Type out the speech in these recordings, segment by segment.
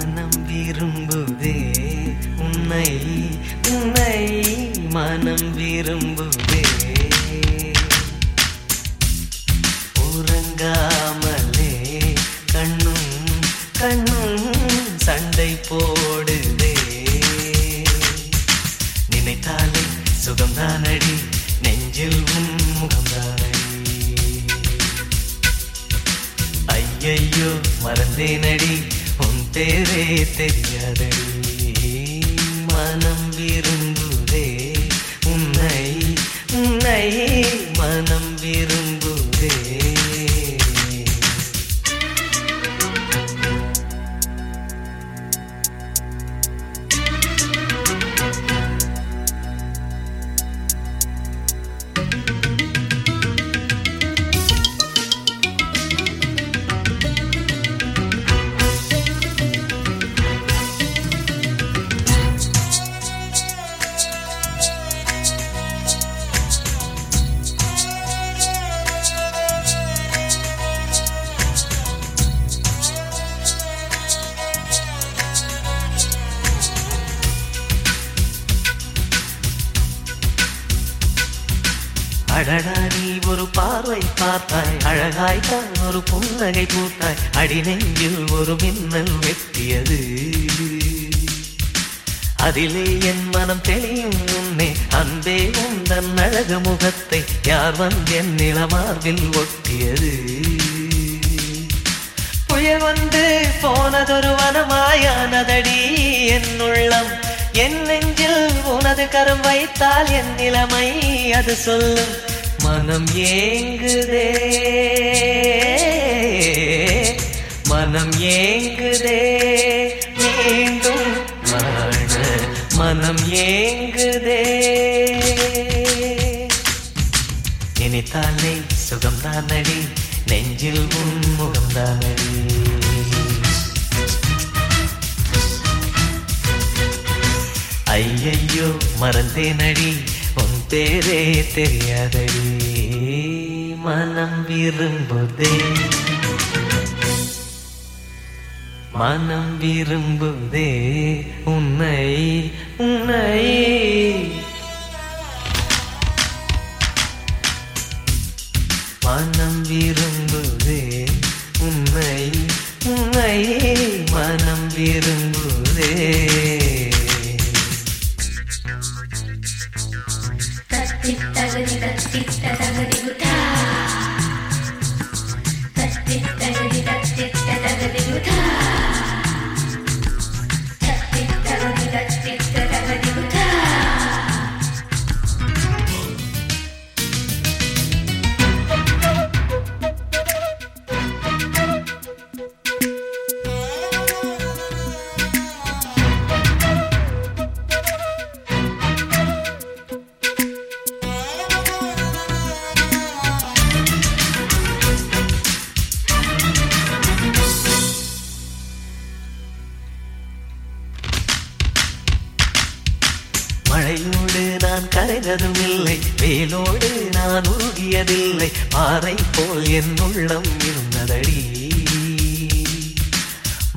மனம் விரும்புதே உன்னை உன்னை மனம் விரும்புதே உறங்காமலே கண்ணும் கண்ணும் சண்டை போடுதே. நினைத்தாலே சுகம்தானடி நெஞ்சில் உன் முகம்தானடி. ஐயையோ மறந்தேனடி. உன் பேரே தெரியாதடி மனம் விரும்புதே. உன்னை உன்னை மனம் விரும்புதே. அடடா நீ ஒரு பார்வை பார்த்தாய். அழகாய்த்தான் ஒரு புன்னகை பூத்தாய். அடிநெஞ்சில் ஒரு மின்னல் வெட்டியது. அதிலே என் மனம் தெளியும் உன்னே. அன்பே உந்தன் அழகு முகத்தை. யார் வந்து என் நிலமார்பில் ஒட்டியது. புயல் வந்து போனதொரு வனமாயானதடி என் உள்ளம். என் நெஞ்சில் உனது கரம் வைத்தால் என் நிலைமை அது சொல்லும். மனம் ஏங்குதே. மனம் ஏங்குதே. மீண்டும் வாழ மனம் ஏங்குதே. நினைத்தாலே சுகம்தானடி நெஞ்சில் உன் முகம்தானடி. ஐயையோ மறந்தேனடி. தேரே பேரே தெரியாதடி மனம் விரும்புதே. மனம் விரும்புதே. உன்னை உன்னை. மனம் விரும்புதே. உன்னை உன்னை. மனம் விரும்பு மழையோடு நான் கரைந்ததும் இல்லை. வேலோடு நான் உருகியதில்லை. பாறை போல் என் உள்ளம் இருந்ததடி.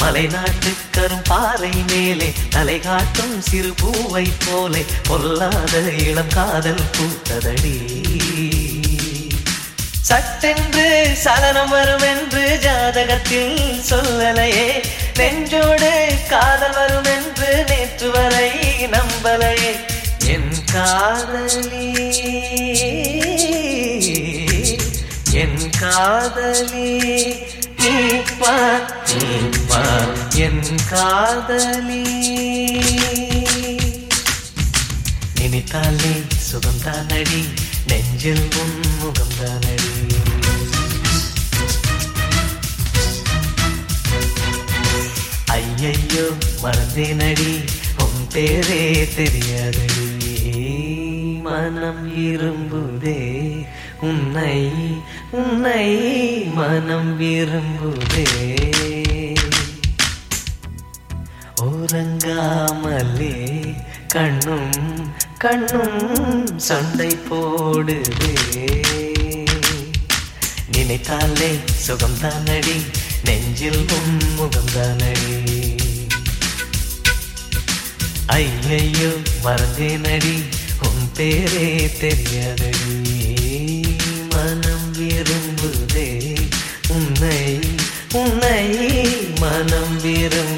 மலைநாட்டு கரும் பாறை மேலே தலை காட்டும் சிறு பூவை போலே பொல்லாத இளம் காதல் பூத்ததடி. சட்டென்று சலனம் வரும் என்று ஜாதகத்தில் சொல்லலையே. நெஞ்சோடு காதல் வரும் என்று நீ என் காதலி. நினைத்தாலே சுகம்தானடி நெஞ்சில் உன் முகம்தானடி. ஐயையோ மறந்தேனடி உன் பேரே தெரியாதடி. மனம் இரும்புதே உன்னை உன்னை மனம் விரும்புதே. உறங்காமலே கண்ணும் கண்ணும் சண்டை போடுதே. நினைத்தாலே சுகம்தானடி நெஞ்சில் முகம்தானடி. ஐயையோ மறந்தேனடி உன் பேரே தெரியாதடி. மனம் விரும்புதே உன்னை உன்னை மனம் விரும்பு